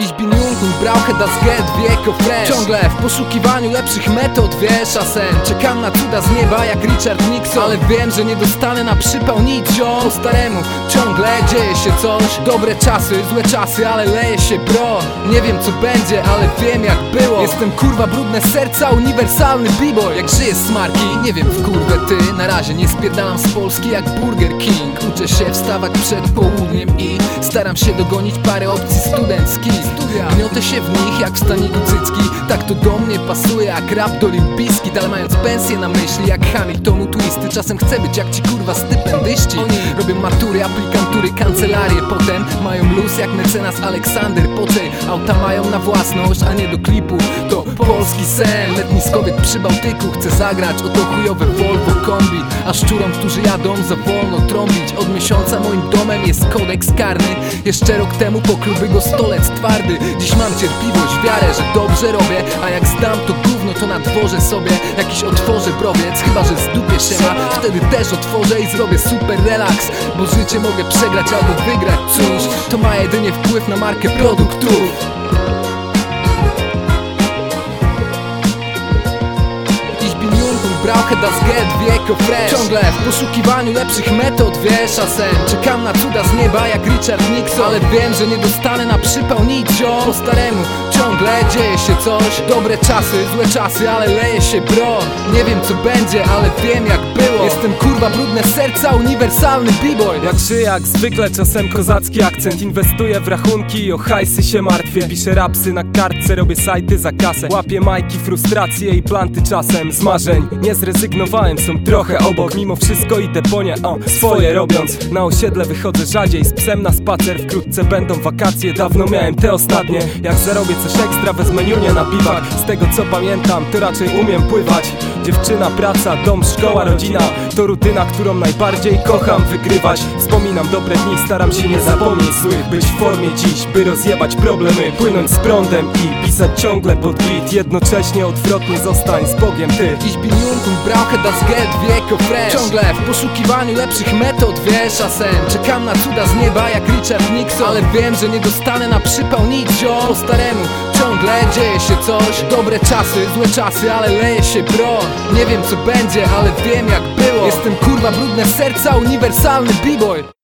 Ich bin und brauche das Geld wie Eco Fresh. Ciągle w poszukiwaniu lepszych metod, wiesz, a sen. Czekam na cuda z nieba jak Richard Nixon. Ale wiem, że nie dostanę na przypał nic, ziom. Po staremu ciągle dzieje się coś. Dobre czasy, złe czasy, ale leje się bro Nie wiem co będzie, ale wiem jak było. Jestem kurwa brudne serca, uniwersalny b-boy. Jak żyję z marki, nie wiem w kurwę ty. Na razie nie spierdalam z Polski jak Burger King. Uczę się wstawać przed południem i Staram się dogonić parę opcji studenckich Gniotę się w nich jak w staniku cycki Tak to do mnie pasuje jak rap do limpiski Ale mając pensję na myśli jak Hamiltonu twisty Czasem chcę być jak ci kurwa stypendyści. Robią matury, aplikantury, kancelarię Potem mają luz jak mecenas Aleksander. Poczej auta mają na własność, a nie do klipu. To polski sen, letni skowiet przy Bałtyku Chcę zagrać o to chujowe Volvo kombi. A szczurom, którzy jadą za wolno trąbić. Od miesiąca moim domem jest kodeks karny. Jeszcze rok temu pokryłby go stolec twardy. Dziś mam cierpliwość, wiarę, że dobrze robię. A jak zdam to gówno, to na dworze sobie. Jakiś otworzę browiec, chyba że zdupię się ma Wtedy też otworzę i zrobię super relaks. Bo życie mogę przegrać albo wygrać, cóż. To ma jedynie wpływ na markę produktów. Brauche das Geld wie Eco Fresh. Ciągle w poszukiwaniu lepszych metod, wiesz, a sen. Czekam na cuda z nieba jak Richard Nixon. Ale wiem, że nie dostanę na przypał nic, ziom. Po staremu ciągle dzieje się coś. Dobre czasy, złe czasy, ale leje się bro Nie wiem co będzie, ale wiem jak było. Jestem kurwa brudne serca, uniwersalny b-boy. Jak żyję jak zwykle, czasem kozacki akcent. Inwestuję w rachunki o hajsy się martwię. Piszę rapsy na kartce, robię sajty za kasę. Łapię majki, frustracje i planty czasem. Z marzeń Nie zrezygnowałem, są trochę obok. Mimo wszystko idę po nie, o, swoje robiąc. Na osiedle wychodzę rzadziej, z psem na spacer. Wkrótce będą wakacje, dawno miałem te ostatnie. Jak zarobię ekstra, wezmę niunię na biwak Z tego co pamiętam, to raczej umiem pływać. Dziewczyna, praca, dom, szkoła, rodzina. To rutyna, którą najbardziej kocham wygrywać. Wspominam dobre dni, staram się nie zapomnieć złych. Być w formie dziś, by rozjebać problemy. Płynąć z prądem i pisać ciągle pod beat. Jednocześnie odwrotnie zostań z Bogiem ty. Ich bin jung und brauche das Geld wie Eco Fresh. Ciągle w poszukiwaniu lepszych metod, wiesz, a sen. Czekam na cuda z nieba jak Richard Nixon. Ale wiem, że nie dostanę na przypał nic, ziom. Po staremu ciągle dzieje się coś Dobre czasy, złe czasy, ale leje się bro Nie wiem co będzie, ale wiem jak było. Jestem kurwa brudne serca, uniwersalny b-boy